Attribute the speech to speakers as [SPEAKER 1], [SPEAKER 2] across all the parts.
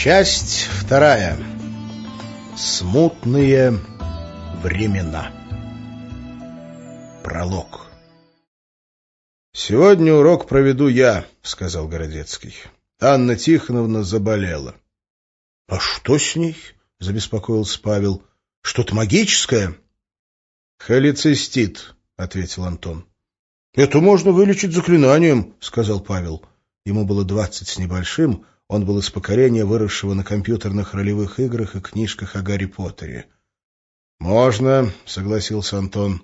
[SPEAKER 1] Часть вторая. Смутные времена. Пролог. «Сегодня урок проведу я», — сказал Городецкий. Анна Тихоновна заболела. «А что с ней?» — забеспокоился Павел. «Что-то магическое?» «Холецистит», — ответил Антон. «Это можно вылечить заклинанием», — сказал Павел. Ему было двадцать с небольшим, он был из поколения, выросшего на компьютерных ролевых играх и книжках о Гарри Поттере. «Можно», — согласился Антон.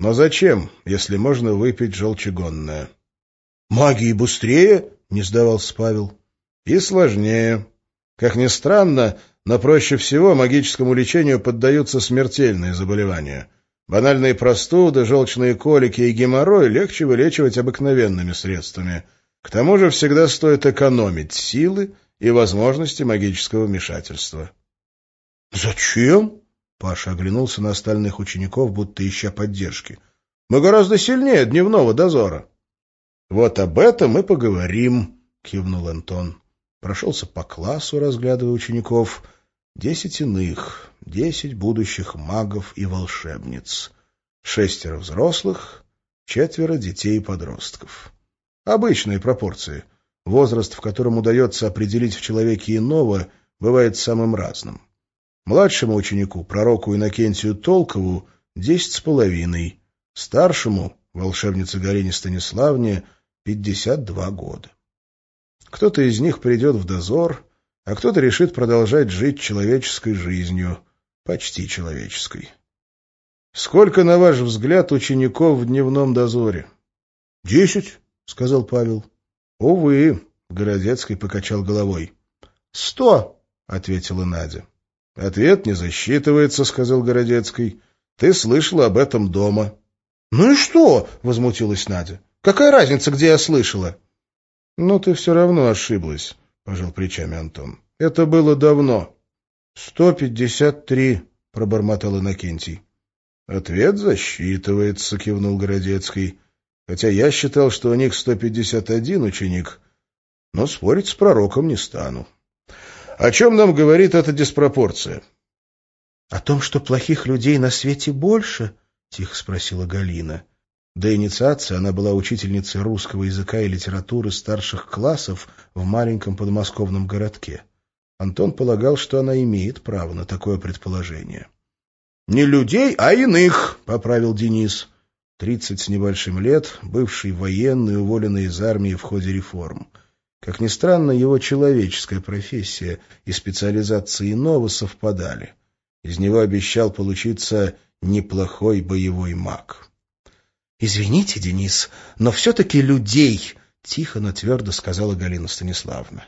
[SPEAKER 1] «Но зачем, если можно выпить желчегонное?» «Магии быстрее?» — не сдавался Павел. «И сложнее. Как ни странно, но проще всего магическому лечению поддаются смертельные заболевания. Банальные простуды, желчные колики и геморрой легче вылечивать обыкновенными средствами». К тому же всегда стоит экономить силы и возможности магического вмешательства. «Зачем?» — Паша оглянулся на остальных учеников, будто ища поддержки. «Мы гораздо сильнее дневного дозора». «Вот об этом мы поговорим», — кивнул Антон. Прошелся по классу, разглядывая учеников. Десять иных, десять будущих магов и волшебниц. Шестеро взрослых, четверо детей и подростков. Обычные пропорции. Возраст, в котором удается определить в человеке иного, бывает самым разным. Младшему ученику, пророку Иннокентию Толкову, десять с половиной, старшему, волшебнице Галине Станиславне, пятьдесят два года. Кто-то из них придет в дозор, а кто-то решит продолжать жить человеческой жизнью, почти человеческой. Сколько, на ваш взгляд, учеников в дневном дозоре? — Десять, — сказал Павел. — Увы, — Городецкий покачал головой. — Сто, — ответила Надя. — Ответ не засчитывается, — сказал Городецкий. — Ты слышала об этом дома. — Ну и что? — возмутилась Надя. — Какая разница, где я слышала? — Ну, ты все равно ошиблась, — пожал плечами Антон. — Это было давно. — Сто пятьдесят три, — пробормотал Иннокентий. — Ответ засчитывается, — кивнул Городецкий хотя я считал, что у них 151 ученик, но спорить с пророком не стану. О чем нам говорит эта диспропорция? — О том, что плохих людей на свете больше? — тихо спросила Галина. До инициации она была учительницей русского языка и литературы старших классов в маленьком подмосковном городке. Антон полагал, что она имеет право на такое предположение. — Не людей, а иных, — поправил Денис. Тридцать с небольшим лет, бывший военный, уволенный из армии в ходе реформ. Как ни странно, его человеческая профессия и специализация иного совпадали. Из него обещал получиться неплохой боевой маг. — Извините, Денис, но все-таки людей, — тихо, но твердо сказала Галина Станиславовна.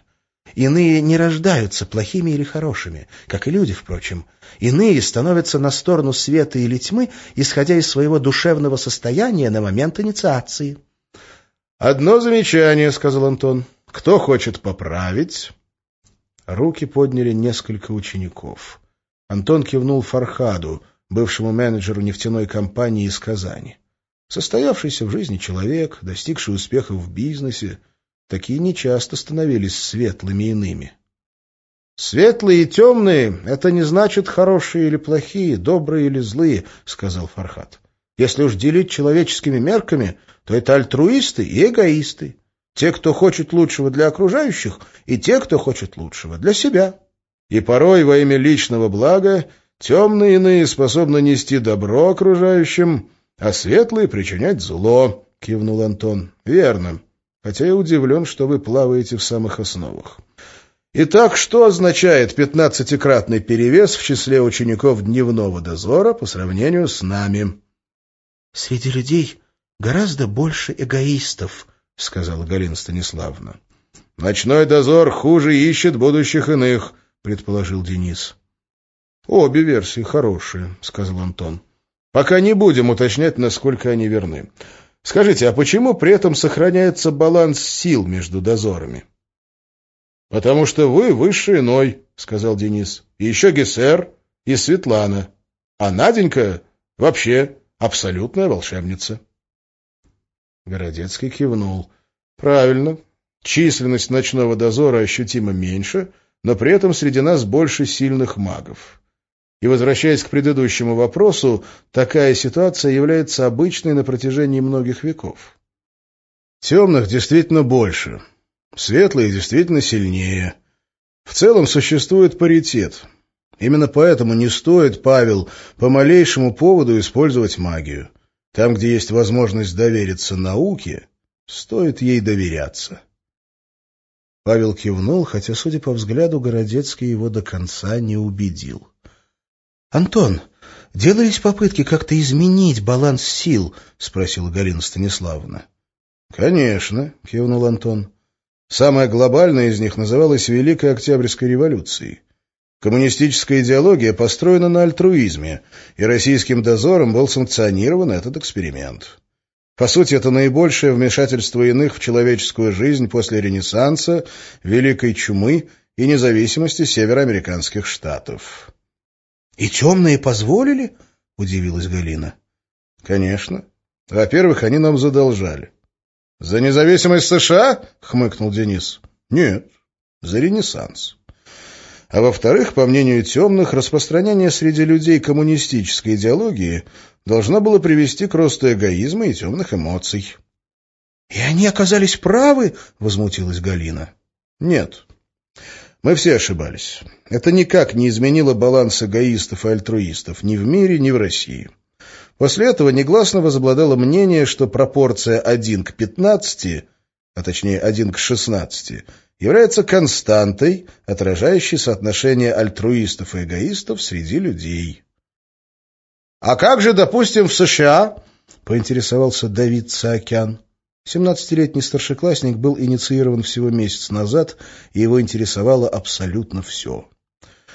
[SPEAKER 1] Иные не рождаются плохими или хорошими, как и люди, впрочем. Иные становятся на сторону света или тьмы, исходя из своего душевного состояния на момент инициации. «Одно замечание», — сказал Антон. «Кто хочет поправить?» Руки подняли несколько учеников. Антон кивнул Фархаду, бывшему менеджеру нефтяной компании из Казани. Состоявшийся в жизни человек, достигший успехов в бизнесе, Такие нечасто становились светлыми иными. «Светлые и темные — это не значит хорошие или плохие, добрые или злые», — сказал Фархат. «Если уж делить человеческими мерками, то это альтруисты и эгоисты. Те, кто хочет лучшего для окружающих, и те, кто хочет лучшего для себя. И порой во имя личного блага темные иные способны нести добро окружающим, а светлые — причинять зло», — кивнул Антон. «Верно хотя я удивлен, что вы плаваете в самых основах. Итак, что означает пятнадцатикратный перевес в числе учеников дневного дозора по сравнению с нами? — Среди людей гораздо больше эгоистов, — сказала Галина Станиславовна. — Ночной дозор хуже ищет будущих иных, — предположил Денис. — Обе версии хорошие, — сказал Антон. — Пока не будем уточнять, насколько они верны. Скажите, а почему при этом сохраняется баланс сил между дозорами? — Потому что вы высший иной, — сказал Денис. — И еще Гессер и Светлана. А Наденька вообще абсолютная волшебница. Городецкий кивнул. — Правильно. Численность ночного дозора ощутимо меньше, но при этом среди нас больше сильных магов. И возвращаясь к предыдущему вопросу, такая ситуация является обычной на протяжении многих веков. Темных действительно больше, светлые действительно сильнее. В целом существует паритет. Именно поэтому не стоит, Павел, по малейшему поводу использовать магию. Там, где есть возможность довериться науке, стоит ей доверяться. Павел кивнул, хотя, судя по взгляду, Городецкий его до конца не убедил. — Антон, делались попытки как-то изменить баланс сил? — спросила Галина Станиславовна. — Конечно, — кивнул Антон. Самая глобальная из них называлась Великой Октябрьской революцией. Коммунистическая идеология построена на альтруизме, и российским дозором был санкционирован этот эксперимент. По сути, это наибольшее вмешательство иных в человеческую жизнь после Ренессанса, Великой Чумы и независимости североамериканских штатов. «И темные позволили?» — удивилась Галина. «Конечно. Во-первых, они нам задолжали». «За независимость США?» — хмыкнул Денис. «Нет, за Ренессанс». А во-вторых, по мнению темных, распространение среди людей коммунистической идеологии должно было привести к росту эгоизма и темных эмоций. — И они оказались правы? — возмутилась Галина. — Нет. Мы все ошибались. Это никак не изменило баланс эгоистов и альтруистов ни в мире, ни в России. После этого негласно возобладало мнение, что пропорция 1 к 15, а точнее 1 к 16, является константой, отражающей соотношение альтруистов и эгоистов среди людей. «А как же, допустим, в США?» — поинтересовался Давид Саакян. Семнадцатилетний старшеклассник был инициирован всего месяц назад, и его интересовало абсолютно все.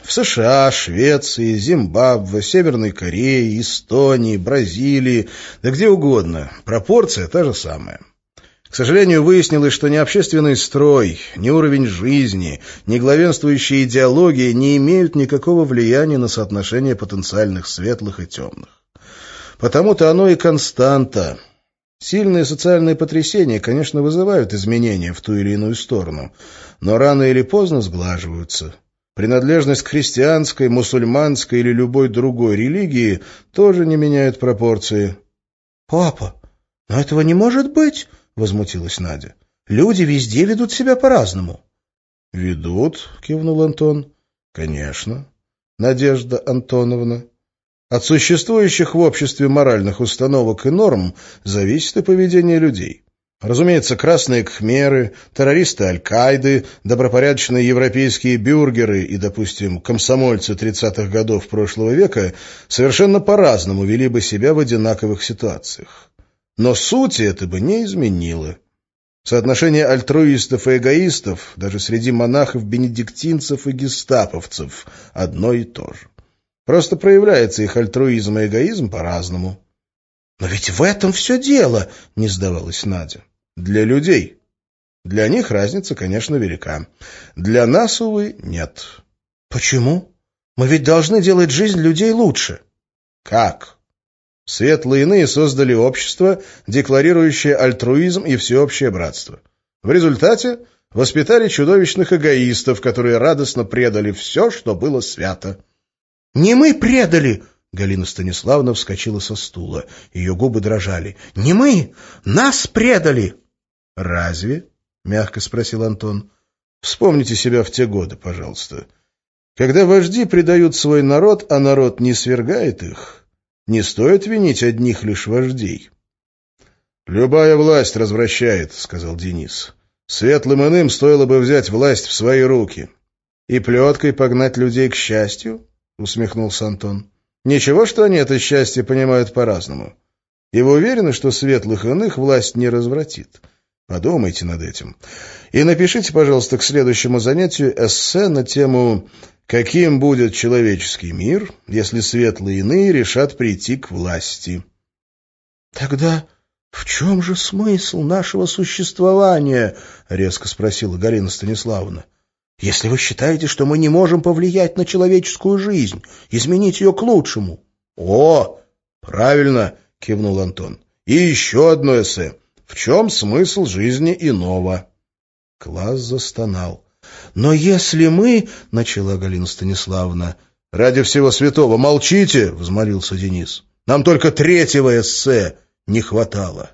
[SPEAKER 1] В США, Швеции, Зимбабве, Северной Корее, Эстонии, Бразилии, да где угодно, пропорция та же самая. К сожалению, выяснилось, что ни общественный строй, ни уровень жизни, ни главенствующая идеология не имеют никакого влияния на соотношение потенциальных светлых и темных. Потому-то оно и константа – Сильные социальные потрясения, конечно, вызывают изменения в ту или иную сторону, но рано или поздно сглаживаются. Принадлежность к христианской, мусульманской или любой другой религии тоже не меняет пропорции. — Папа, но этого не может быть, — возмутилась Надя. — Люди везде ведут себя по-разному. — Ведут, — кивнул Антон. — Конечно. Надежда Антоновна. От существующих в обществе моральных установок и норм зависит и поведение людей. Разумеется, красные кхмеры, террористы Аль-Каиды, добропорядочные европейские бюргеры и, допустим, комсомольцы 30-х годов прошлого века совершенно по-разному вели бы себя в одинаковых ситуациях. Но сути это бы не изменило. Соотношение альтруистов и эгоистов даже среди монахов-бенедиктинцев и гестаповцев одно и то же. Просто проявляется их альтруизм и эгоизм по-разному. — Но ведь в этом все дело, — не сдавалась Надя. — Для людей. Для них разница, конечно, велика. Для нас, увы, нет. — Почему? Мы ведь должны делать жизнь людей лучше. — Как? Светлые иные создали общество, декларирующее альтруизм и всеобщее братство. В результате воспитали чудовищных эгоистов, которые радостно предали все, что было свято. «Не мы предали!» Галина Станиславовна вскочила со стула. Ее губы дрожали. «Не мы! Нас предали!» «Разве?» — мягко спросил Антон. «Вспомните себя в те годы, пожалуйста. Когда вожди предают свой народ, а народ не свергает их, не стоит винить одних лишь вождей». «Любая власть развращает», — сказал Денис. «Светлым иным стоило бы взять власть в свои руки и плеткой погнать людей к счастью». — усмехнулся Антон. «Ничего, что они это счастье понимают по-разному. И вы уверены, что светлых иных власть не развратит? Подумайте над этим. И напишите, пожалуйста, к следующему занятию эссе на тему «Каким будет человеческий мир, если светлые иные решат прийти к власти?» «Тогда в чем же смысл нашего существования?» — резко спросила Галина Станиславовна. Если вы считаете, что мы не можем повлиять на человеческую жизнь, изменить ее к лучшему. — О, правильно, — кивнул Антон. — И еще одно эссе. В чем смысл жизни иного? Класс застонал. «Но если мы...» — начала Галина Станиславовна. «Ради всего святого молчите!» — взмолился Денис. «Нам только третьего эссе не хватало».